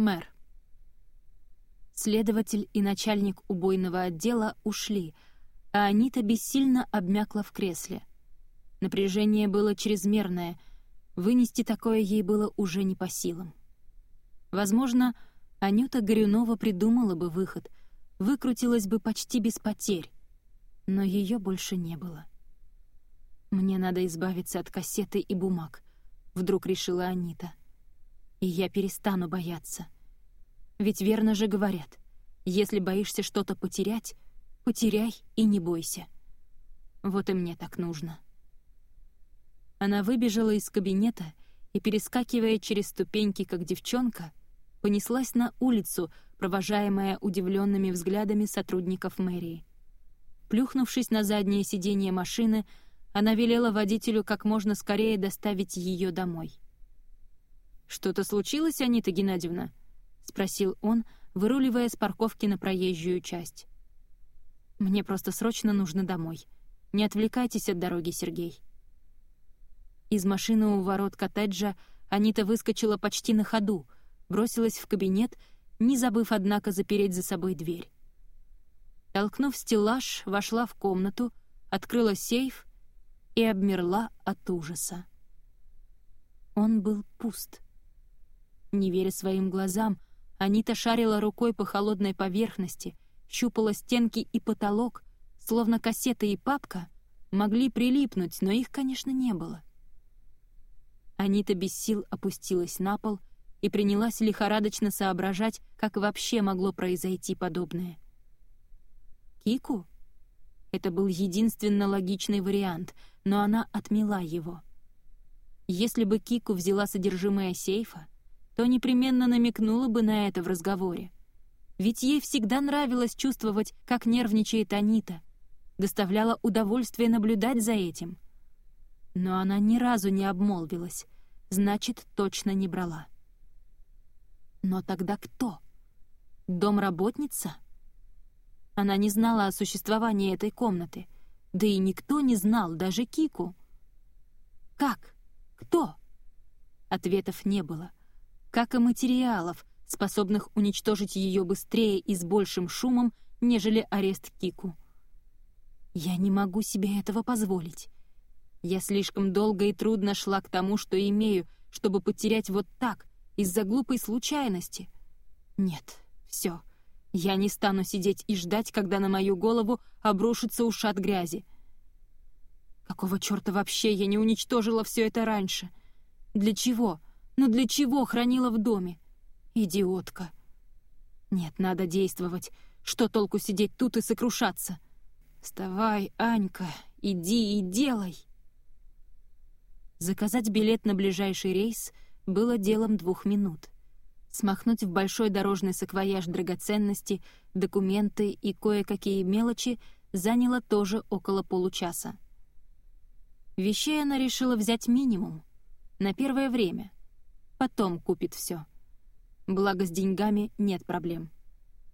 Мэр. Следователь и начальник убойного отдела ушли, а Анита бессильно обмякла в кресле. Напряжение было чрезмерное, вынести такое ей было уже не по силам. Возможно, Анюта Горюнова придумала бы выход, выкрутилась бы почти без потерь, но ее больше не было. «Мне надо избавиться от кассеты и бумаг», — вдруг решила Анита. «И я перестану бояться. Ведь верно же говорят, если боишься что-то потерять, потеряй и не бойся. Вот и мне так нужно». Она выбежала из кабинета и, перескакивая через ступеньки, как девчонка, понеслась на улицу, провожаемая удивленными взглядами сотрудников мэрии. Плюхнувшись на заднее сиденье машины, она велела водителю как можно скорее доставить ее домой. «Что-то случилось, Анита Геннадьевна?» — спросил он, выруливая с парковки на проезжую часть. «Мне просто срочно нужно домой. Не отвлекайтесь от дороги, Сергей». Из машины у ворот коттеджа Анита выскочила почти на ходу, бросилась в кабинет, не забыв, однако, запереть за собой дверь. Толкнув стеллаж, вошла в комнату, открыла сейф и обмерла от ужаса. Он был пуст. Не веря своим глазам, Анита шарила рукой по холодной поверхности, щупала стенки и потолок, словно кассета и папка могли прилипнуть, но их, конечно, не было. Анита без сил опустилась на пол и принялась лихорадочно соображать, как вообще могло произойти подобное. Кику? Это был единственно логичный вариант, но она отмела его. Если бы Кику взяла содержимое сейфа, то непременно намекнула бы на это в разговоре. Ведь ей всегда нравилось чувствовать, как нервничает Анита, доставляло удовольствие наблюдать за этим. Но она ни разу не обмолвилась, значит, точно не брала. Но тогда кто? Домработница? Она не знала о существовании этой комнаты, да и никто не знал, даже Кику. Как? Кто? Ответов не было. Как и материалов, способных уничтожить ее быстрее и с большим шумом, нежели арест Кику. Я не могу себе этого позволить. Я слишком долго и трудно шла к тому, что имею, чтобы потерять вот так, из-за глупой случайности. Нет, все. Я не стану сидеть и ждать, когда на мою голову обрушится ушат грязи. Какого черта вообще я не уничтожила все это раньше? Для чего? Ну для чего хранила в доме? Идиотка. Нет, надо действовать. Что толку сидеть тут и сокрушаться? Вставай, Анька, иди и делай. Заказать билет на ближайший рейс было делом двух минут — смахнуть в большой дорожный саквояж драгоценности, документы и кое-какие мелочи заняло тоже около получаса. Вещей она решила взять минимум, на первое время. Потом купит все. Благо с деньгами нет проблем.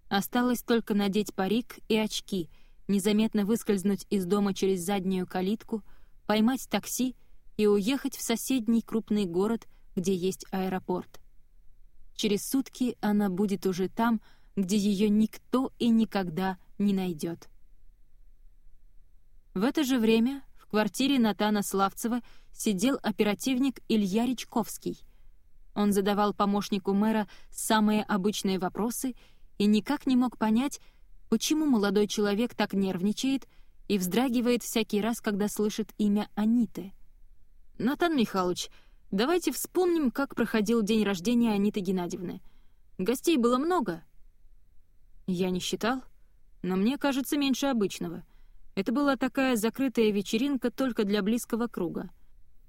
Осталось только надеть парик и очки, незаметно выскользнуть из дома через заднюю калитку, поймать такси и уехать в соседний крупный город, где есть аэропорт — Через сутки она будет уже там, где ее никто и никогда не найдет. В это же время в квартире Натана Славцева сидел оперативник Илья Речковский. Он задавал помощнику мэра самые обычные вопросы и никак не мог понять, почему молодой человек так нервничает и вздрагивает всякий раз, когда слышит имя Аниты. «Натан Михайлович, Давайте вспомним, как проходил день рождения Аниты Геннадьевны. Гостей было много. Я не считал, но мне кажется меньше обычного. Это была такая закрытая вечеринка только для близкого круга.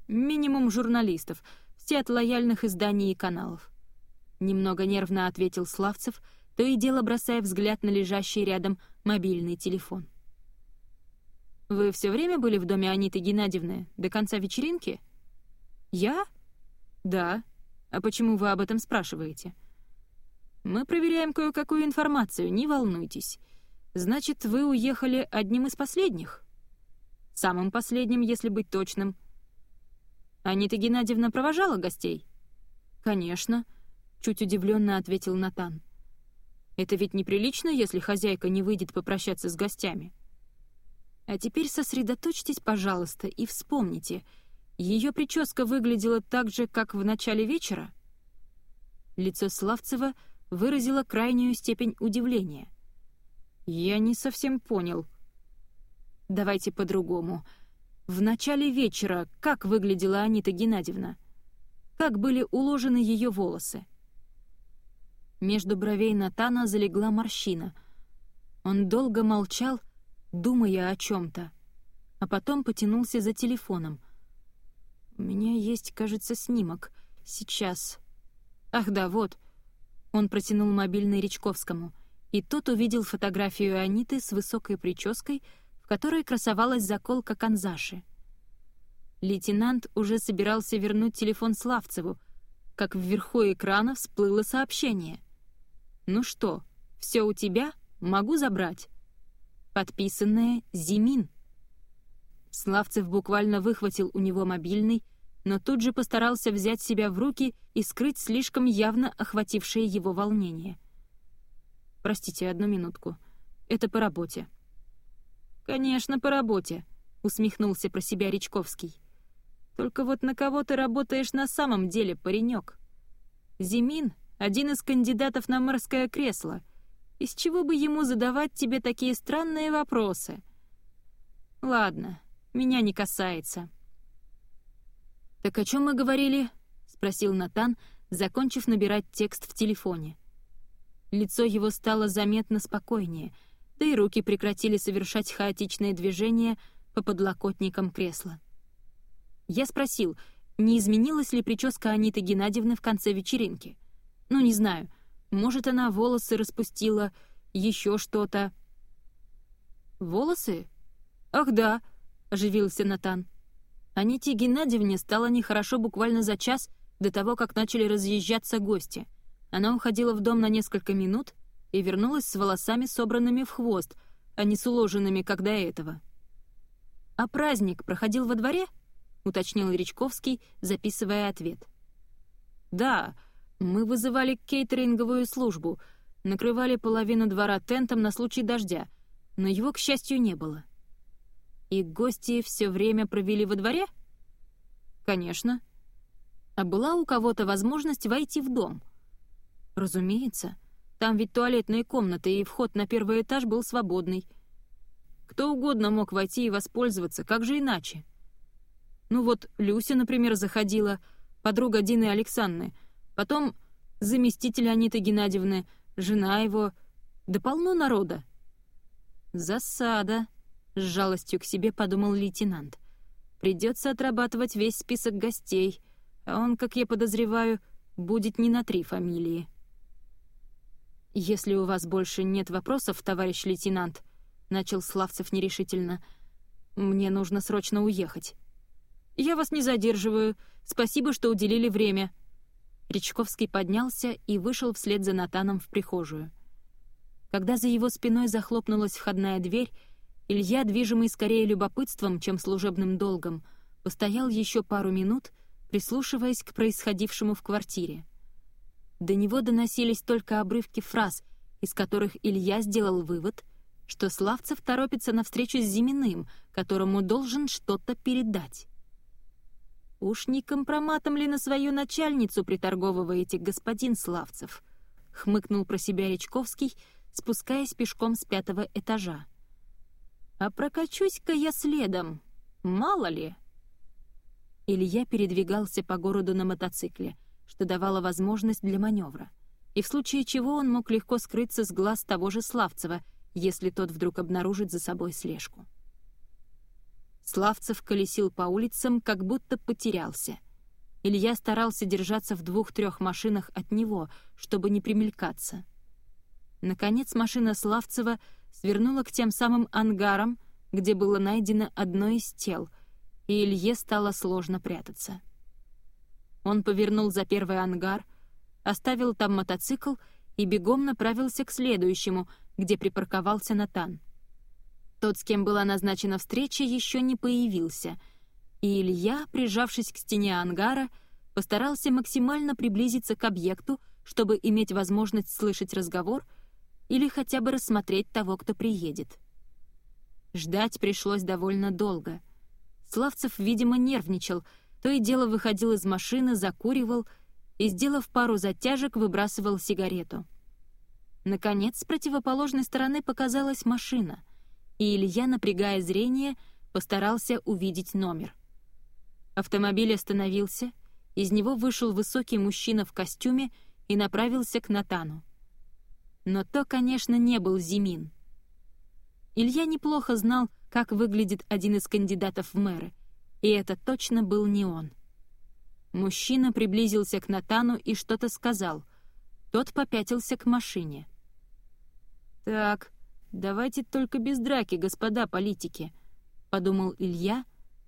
Минимум журналистов, все от лояльных изданий и каналов. Немного нервно ответил Славцев, то и дело бросая взгляд на лежащий рядом мобильный телефон. «Вы все время были в доме Аниты Геннадьевны до конца вечеринки?» «Я?» «Да. А почему вы об этом спрашиваете?» «Мы проверяем кое-какую информацию, не волнуйтесь. Значит, вы уехали одним из последних?» «Самым последним, если быть точным». «Анита Геннадьевна провожала гостей?» «Конечно. — чуть удивленно ответил Натан. «Это ведь неприлично, если хозяйка не выйдет попрощаться с гостями». А теперь сосредоточьтесь, пожалуйста, и вспомните, ее прическа выглядела так же, как в начале вечера? Лицо Славцева выразило крайнюю степень удивления. «Я не совсем понял». «Давайте по-другому. В начале вечера как выглядела Анита Геннадьевна? Как были уложены ее волосы?» Между бровей Натана залегла морщина. Он долго молчал, думая о чем-то, а потом потянулся за телефоном. «У меня есть, кажется, снимок. Сейчас. Ах да, вот». Он протянул мобильный Речковскому, и тот увидел фотографию Аниты с высокой прической, в которой красовалась заколка канзаши. Лейтенант уже собирался вернуть телефон Славцеву, как вверху экрана всплыло сообщение. «Ну что, все у тебя? Могу забрать?» подписанное «Зимин». Славцев буквально выхватил у него мобильный, но тут же постарался взять себя в руки и скрыть слишком явно охватившее его волнение. «Простите, одну минутку. Это по работе». «Конечно, по работе», — усмехнулся про себя Речковский. «Только вот на кого ты работаешь на самом деле, паренек? Зимин — один из кандидатов на морское кресло — из чего бы ему задавать тебе такие странные вопросы? Ладно, меня не касается. «Так о чем мы говорили?» — спросил Натан, закончив набирать текст в телефоне. Лицо его стало заметно спокойнее, да и руки прекратили совершать хаотичные движения по подлокотникам кресла. Я спросил, не изменилась ли прическа Аниты Геннадьевны в конце вечеринки. Ну, не знаю, может, она волосы распустила, еще что-то. «Волосы? Ах да», — оживился Натан. Аните Геннадьевне стало нехорошо буквально за час до того, как начали разъезжаться гости. Она уходила в дом на несколько минут и вернулась с волосами, собранными в хвост, а не с уложенными, как до этого. «А праздник проходил во дворе?» — уточнил Речковский, записывая ответ. «Да, мы вызывали кейтеринговую службу, накрывали половину двора тентом на случай дождя, но его, к счастью, не было. И гости все время провели во дворе? Конечно. А была у кого-то возможность войти в дом? Разумеется. Там ведь туалетные комнаты, и вход на первый этаж был свободный. Кто угодно мог войти и воспользоваться, как же иначе? Ну вот Люся, например, заходила, подруга Дины Александры — Потом заместитель Аниты Геннадьевны, жена его, да полно народа. «Засада», — с жалостью к себе подумал лейтенант. «Придется отрабатывать весь список гостей, а он, как я подозреваю, будет не на три фамилии». «Если у вас больше нет вопросов, товарищ лейтенант», — начал Славцев нерешительно, — «мне нужно срочно уехать». «Я вас не задерживаю. Спасибо, что уделили время», Речковский поднялся и вышел вслед за Натаном в прихожую. Когда за его спиной захлопнулась входная дверь, Илья, движимый скорее любопытством, чем служебным долгом, постоял еще пару минут, прислушиваясь к происходившему в квартире. До него доносились только обрывки фраз, из которых Илья сделал вывод, что Славцев торопится на встречу с Зиминым, которому должен что-то передать. «Уж не компроматом ли на свою начальницу приторговываете, господин Славцев?» — хмыкнул про себя Речковский, спускаясь пешком с пятого этажа. «А прокачусь-ка я следом, мало ли!» Илья передвигался по городу на мотоцикле, что давало возможность для маневра, и в случае чего он мог легко скрыться с глаз того же Славцева, если тот вдруг обнаружит за собой слежку. Славцев колесил по улицам, как будто потерялся. Илья старался держаться в двух-трех машинах от него, чтобы не примелькаться. Наконец машина Славцева свернула к тем самым ангарам, где было найдено одно из тел, и Илье стало сложно прятаться. Он повернул за первый ангар, оставил там мотоцикл и бегом направился к следующему, где припарковался Натан. Тот, с кем была назначена встреча, еще не появился, и Илья, прижавшись к стене ангара, постарался максимально приблизиться к объекту, чтобы иметь возможность слышать разговор или хотя бы рассмотреть того, кто приедет. Ждать пришлось довольно долго. Славцев, видимо, нервничал, то и дело выходил из машины, закуривал и, сделав пару затяжек, выбрасывал сигарету. Наконец, с противоположной стороны показалась машина, и Илья, напрягая зрение, постарался увидеть номер. Автомобиль остановился, из него вышел высокий мужчина в костюме и направился к Натану. Но то, конечно, не был Зимин. Илья неплохо знал, как выглядит один из кандидатов в мэры, и это точно был не он. Мужчина приблизился к Натану и что-то сказал. Тот попятился к машине. «Так, давайте только без драки, господа политики», — подумал Илья,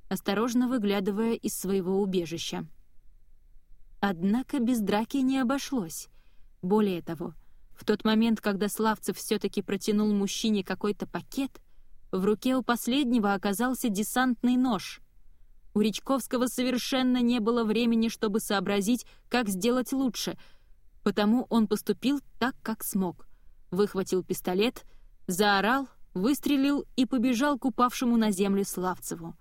осторожно выглядывая из своего убежища. Однако без драки не обошлось. Более того, в тот момент, когда Славцев все-таки протянул мужчине какой-то пакет, в руке у последнего оказался десантный нож. У Речковского совершенно не было времени, чтобы сообразить, как сделать лучше, потому он поступил так, как смог. Выхватил пистолет, заорал, выстрелил и побежал к упавшему на землю Славцеву.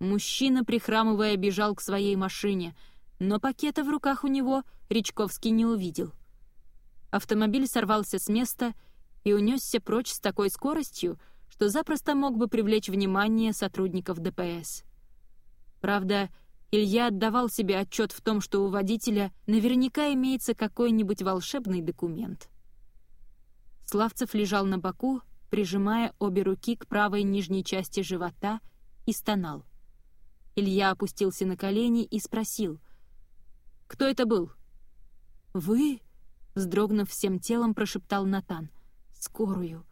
Мужчина, прихрамывая, бежал к своей машине — но пакета в руках у него Речковский не увидел. Автомобиль сорвался с места и унесся прочь с такой скоростью, что запросто мог бы привлечь внимание сотрудников ДПС. Правда, Илья отдавал себе отчет в том, что у водителя наверняка имеется какой-нибудь волшебный документ. Славцев лежал на боку, прижимая обе руки к правой нижней части живота и стонал. Илья опустился на колени и спросил, кто это был?» «Вы?» — вздрогнув всем телом, прошептал Натан. «Скорую.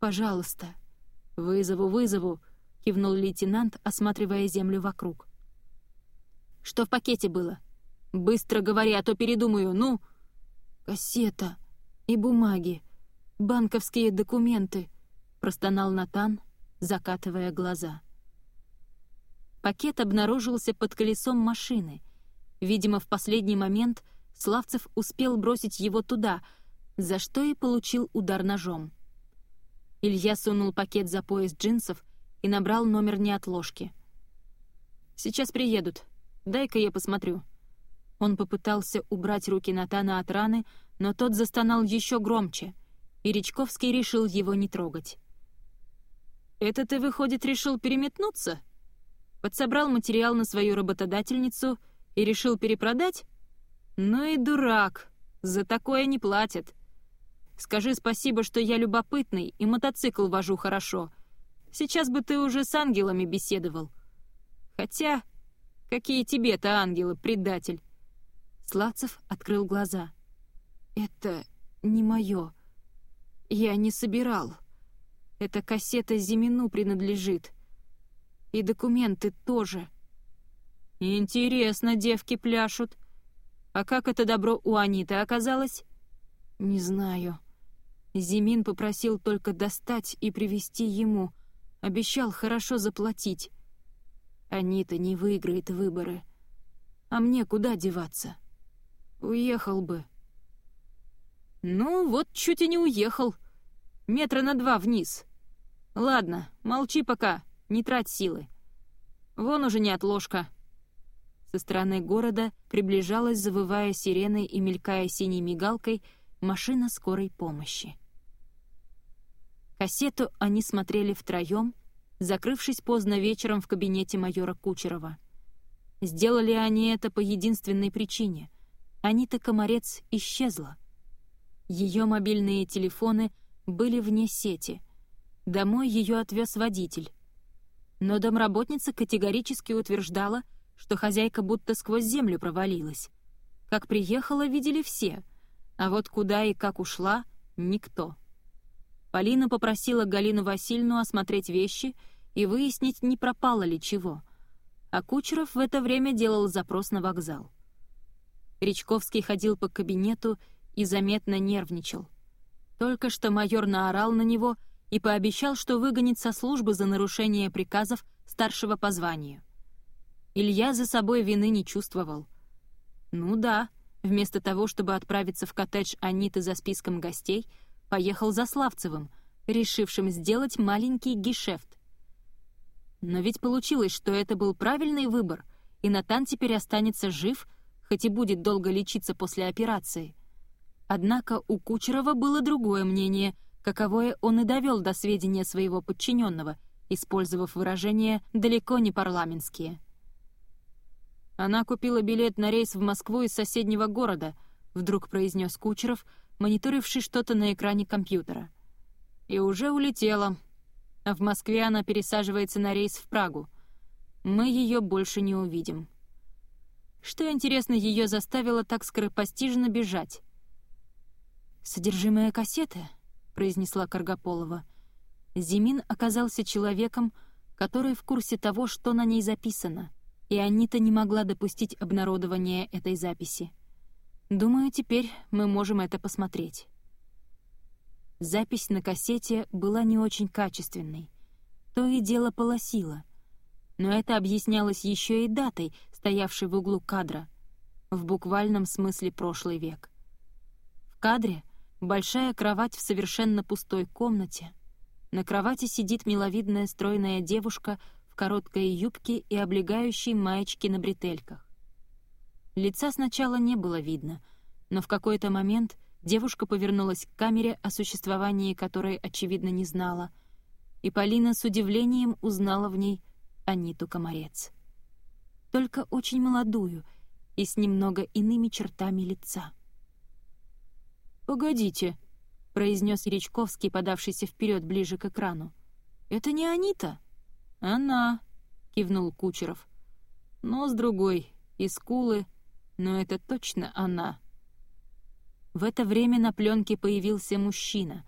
Пожалуйста». «Вызову, вызову», — кивнул лейтенант, осматривая землю вокруг. «Что в пакете было?» «Быстро говори, а то передумаю, ну!» «Кассета и бумаги, банковские документы», — простонал Натан, закатывая глаза. Пакет обнаружился под колесом машины — Видимо, в последний момент Славцев успел бросить его туда, за что и получил удар ножом. Илья сунул пакет за пояс джинсов и набрал номер неотложки. «Сейчас приедут. Дай-ка я посмотрю». Он попытался убрать руки Натана от раны, но тот застонал еще громче, и Речковский решил его не трогать. «Это ты, выходит, решил переметнуться?» Подсобрал материал на свою работодательницу — и решил перепродать? Ну и дурак, за такое не платят. Скажи спасибо, что я любопытный и мотоцикл вожу хорошо. Сейчас бы ты уже с ангелами беседовал. Хотя, какие тебе-то ангелы, предатель?» Славцев открыл глаза. «Это не мое. Я не собирал. Эта кассета Зимину принадлежит. И документы тоже». «Интересно, девки пляшут. А как это добро у Аниты оказалось?» «Не знаю. Зимин попросил только достать и привезти ему. Обещал хорошо заплатить. Анита не выиграет выборы. А мне куда деваться? Уехал бы». «Ну, вот чуть и не уехал. Метра на два вниз. Ладно, молчи пока, не трать силы. Вон уже не отложка». Со стороны города приближалась, завывая сиреной и мелькая синей мигалкой, машина скорой помощи. Кассету они смотрели втроем, закрывшись поздно вечером в кабинете майора Кучерова. Сделали они это по единственной причине. Анита Комарец исчезла. Ее мобильные телефоны были вне сети. Домой ее отвез водитель. Но домработница категорически утверждала, что хозяйка будто сквозь землю провалилась. Как приехала, видели все, а вот куда и как ушла — никто. Полина попросила Галину Васильевну осмотреть вещи и выяснить, не пропало ли чего. А Кучеров в это время делал запрос на вокзал. Речковский ходил по кабинету и заметно нервничал. Только что майор наорал на него и пообещал, что выгонит со службы за нарушение приказов старшего по званию. Илья за собой вины не чувствовал. Ну да, вместо того, чтобы отправиться в коттедж Аниты за списком гостей, поехал за Славцевым, решившим сделать маленький гешефт. Но ведь получилось, что это был правильный выбор, и Натан теперь останется жив, хоть и будет долго лечиться после операции. Однако у Кучерова было другое мнение, каковое он и довел до сведения своего подчиненного, использовав выражения далеко не парламентские. «Она купила билет на рейс в Москву из соседнего города», — вдруг произнес Кучеров, мониторивший что-то на экране компьютера. «И уже улетела. А в Москве она пересаживается на рейс в Прагу. Мы ее больше не увидим». Что, интересно, ее заставило так скоропостижно бежать? «Содержимое кассеты?» — произнесла Каргополова. Зимин оказался человеком, который в курсе того, что на ней записано — и Анита не могла допустить обнародования этой записи. Думаю, теперь мы можем это посмотреть. Запись на кассете была не очень качественной. То и дело полосило. Но это объяснялось еще и датой, стоявшей в углу кадра. В буквальном смысле прошлый век. В кадре большая кровать в совершенно пустой комнате. На кровати сидит миловидная стройная девушка в короткой юбке и облегающей маечке на бретельках. Лица сначала не было видно, но в какой-то момент девушка повернулась к камере, о существовании которой, очевидно, не знала, и Полина с удивлением узнала в ней Аниту Комарец. Только очень молодую и с немного иными чертами лица. «Погодите», — произнес Речковский, подавшийся вперед ближе к экрану. «Это не Анита?» «Она», — кивнул Кучеров. «Нос другой, и скулы, но это точно она». В это время на пленке появился мужчина,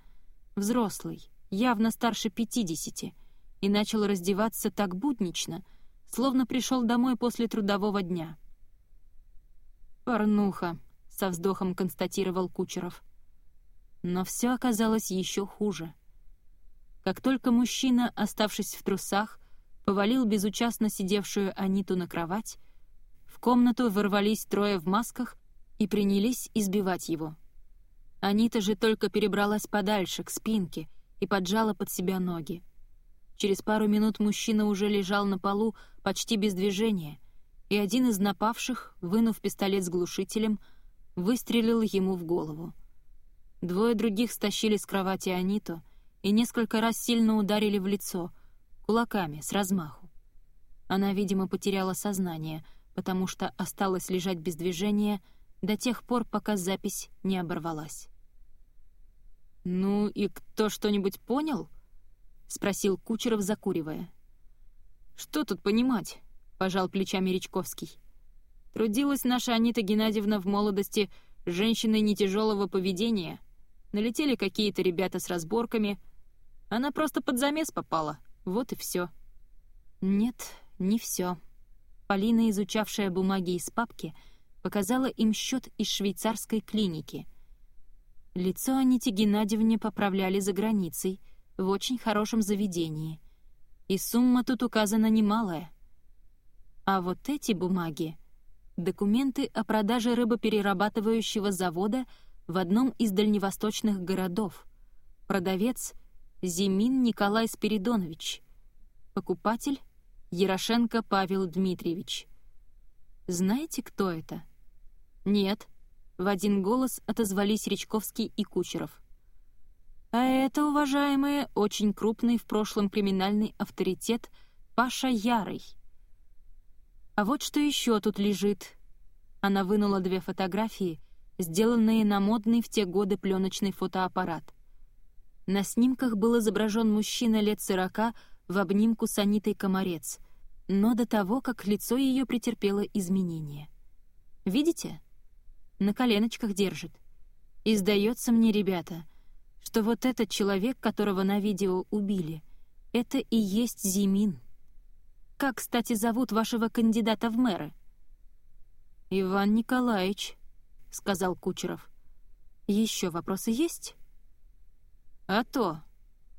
взрослый, явно старше пятидесяти, и начал раздеваться так буднично, словно пришел домой после трудового дня. «Порнуха», — со вздохом констатировал Кучеров. Но все оказалось еще хуже. Как только мужчина, оставшись в трусах, повалил безучастно сидевшую Аниту на кровать, в комнату ворвались трое в масках и принялись избивать его. Анита же только перебралась подальше, к спинке, и поджала под себя ноги. Через пару минут мужчина уже лежал на полу почти без движения, и один из напавших, вынув пистолет с глушителем, выстрелил ему в голову. Двое других стащили с кровати Аниту и несколько раз сильно ударили в лицо — кулаками, с размаху. Она, видимо, потеряла сознание, потому что осталась лежать без движения до тех пор, пока запись не оборвалась. «Ну и кто что-нибудь понял?» — спросил Кучеров, закуривая. «Что тут понимать?» — пожал плечами Речковский. «Трудилась наша Анита Геннадьевна в молодости женщиной нетяжелого поведения. Налетели какие-то ребята с разборками. Она просто под замес попала. Вот и все. Нет, не все. Полина, изучавшая бумаги из папки, показала им счет из швейцарской клиники. Лицо Анити Геннадьевне поправляли за границей, в очень хорошем заведении. И сумма тут указана немалая. А вот эти бумаги — документы о продаже рыбоперерабатывающего завода в одном из дальневосточных городов. Продавец — Зимин Николай Спиридонович. Покупатель — Ярошенко Павел Дмитриевич. Знаете, кто это? Нет. В один голос отозвались Речковский и Кучеров. А это, уважаемые, очень крупный в прошлом криминальный авторитет Паша Ярый. А вот что еще тут лежит. Она вынула две фотографии, сделанные на модный в те годы пленочный фотоаппарат. На снимках был изображен мужчина лет сорока в обнимку с Анитой Комарец, но до того, как лицо ее претерпело изменения. Видите? На коленочках держит. И сдается мне, ребята, что вот этот человек, которого на видео убили, это и есть Зимин. Как, кстати, зовут вашего кандидата в мэры? «Иван Николаевич», — сказал Кучеров. «Еще вопросы есть?» «А то.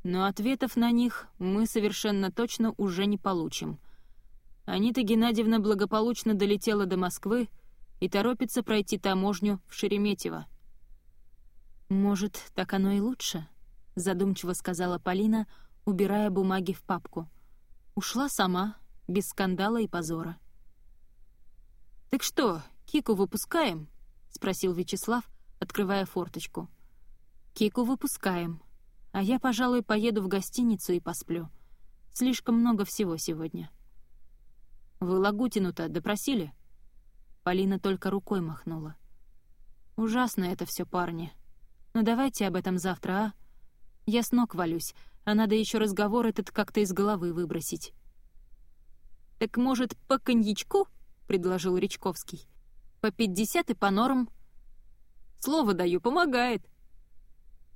Но ответов на них мы совершенно точно уже не получим. Анита Геннадьевна благополучно долетела до Москвы и торопится пройти таможню в Шереметьево». «Может, так оно и лучше?» — задумчиво сказала Полина, убирая бумаги в папку. Ушла сама, без скандала и позора. «Так что, Кику выпускаем?» — спросил Вячеслав, открывая форточку. «Кику выпускаем, а я, пожалуй, поеду в гостиницу и посплю. Слишком много всего сегодня». «Вы Лагутину-то допросили?» Полина только рукой махнула. «Ужасно это все, парни. Но давайте об этом завтра, а? Я с ног валюсь, а надо еще разговор этот как-то из головы выбросить». «Так, может, по коньячку?» — предложил Речковский. «По пятьдесят и по норм». «Слово даю, помогает».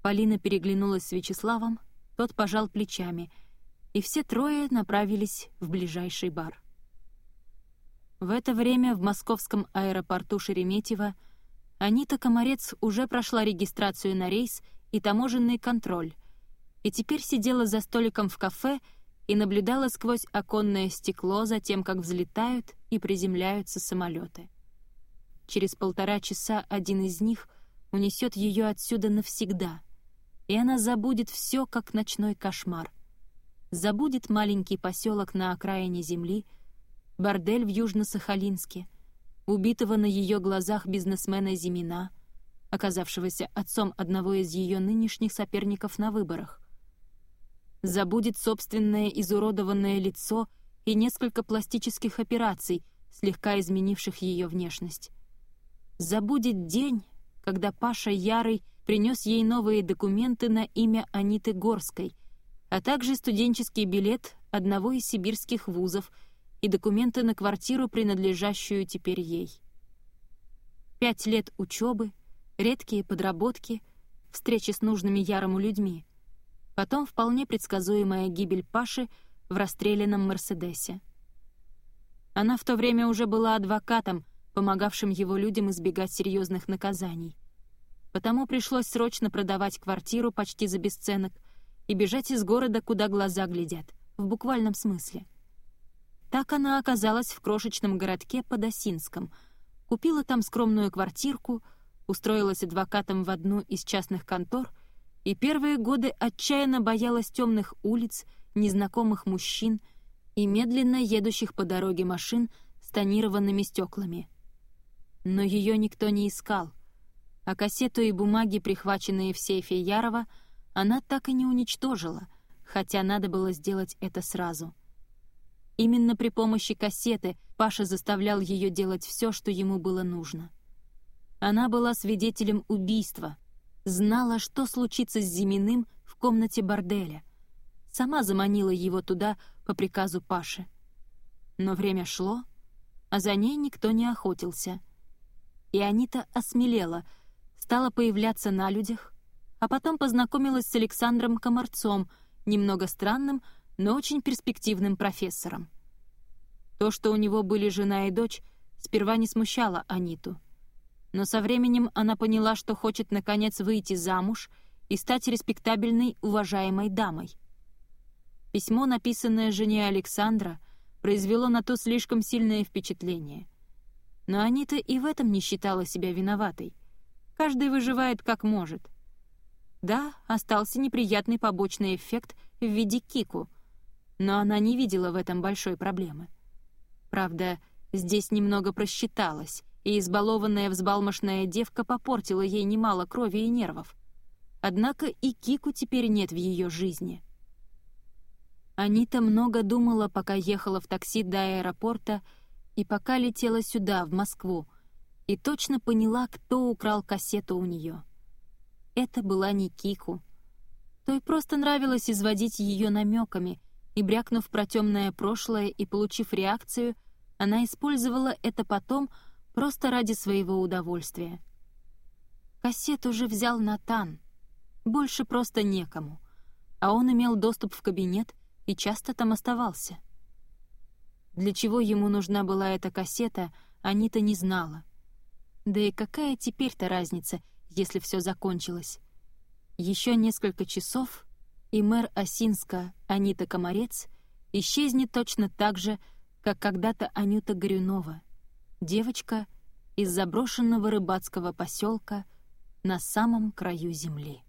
Полина переглянулась с Вячеславом, тот пожал плечами, и все трое направились в ближайший бар. В это время в московском аэропорту Шереметьево Анита Комарец уже прошла регистрацию на рейс и таможенный контроль, и теперь сидела за столиком в кафе и наблюдала сквозь оконное стекло за тем, как взлетают и приземляются самолеты. Через полтора часа один из них унесет ее отсюда навсегда, и она забудет все, как ночной кошмар. Забудет маленький поселок на окраине земли — бордель в Южно-Сахалинске, убитого на ее глазах бизнесмена Зимина, оказавшегося отцом одного из ее нынешних соперников на выборах. Забудет собственное изуродованное лицо и несколько пластических операций, слегка изменивших ее внешность. Забудет день, когда Паша Ярый принес ей новые документы на имя Аниты Горской, а также студенческий билет одного из сибирских вузов — и документы на квартиру, принадлежащую теперь ей. Пять лет учебы, редкие подработки, встречи с нужными ярому людьми. Потом вполне предсказуемая гибель Паши в расстрелянном «Мерседесе». Она в то время уже была адвокатом, помогавшим его людям избегать серьезных наказаний. Потому пришлось срочно продавать квартиру почти за бесценок и бежать из города, куда глаза глядят, в буквальном смысле — так она оказалась в крошечном городке под Осинском, купила там скромную квартирку, устроилась адвокатом в одну из частных контор и первые годы отчаянно боялась темных улиц, незнакомых мужчин и медленно едущих по дороге машин с тонированными стеклами. Но ее никто не искал, а кассету и бумаги, прихваченные в сейфе Ярова, она так и не уничтожила, хотя надо было сделать это сразу — Именно при помощи кассеты Паша заставлял ее делать все, что ему было нужно. Она была свидетелем убийства, знала, что случится с Зиминым в комнате борделя. Сама заманила его туда по приказу Паши. Но время шло, а за ней никто не охотился. И Анита осмелела, стала появляться на людях, а потом познакомилась с Александром Комарцом, немного странным, но очень перспективным профессором. То, что у него были жена и дочь, сперва не смущало Аниту. Но со временем она поняла, что хочет наконец выйти замуж и стать респектабельной, уважаемой дамой. Письмо, написанное жене Александра, произвело на то слишком сильное впечатление. Но Анита и в этом не считала себя виноватой. Каждый выживает как может. Да, остался неприятный побочный эффект в виде Кику — но она не видела в этом большой проблемы. Правда, здесь немного просчиталась, и избалованная взбалмошная девка попортила ей немало крови и нервов. Однако и Кику теперь нет в ее жизни. Анита много думала, пока ехала в такси до аэропорта и пока летела сюда, в Москву, и точно поняла, кто украл кассету у нее. Это была не Кику. Той просто нравилось изводить ее намеками — и, брякнув про темное прошлое и получив реакцию, она использовала это потом просто ради своего удовольствия. Кассету уже взял Натан. Больше просто некому. А он имел доступ в кабинет и часто там оставался. Для чего ему нужна была эта кассета, Анита не знала. Да и какая теперь-то разница, если все закончилось? Еще несколько часов, и мэр Осинска Анита Комарец исчезнет точно так же, как когда-то Анюта Горюнова, девочка из заброшенного рыбацкого поселка на самом краю земли.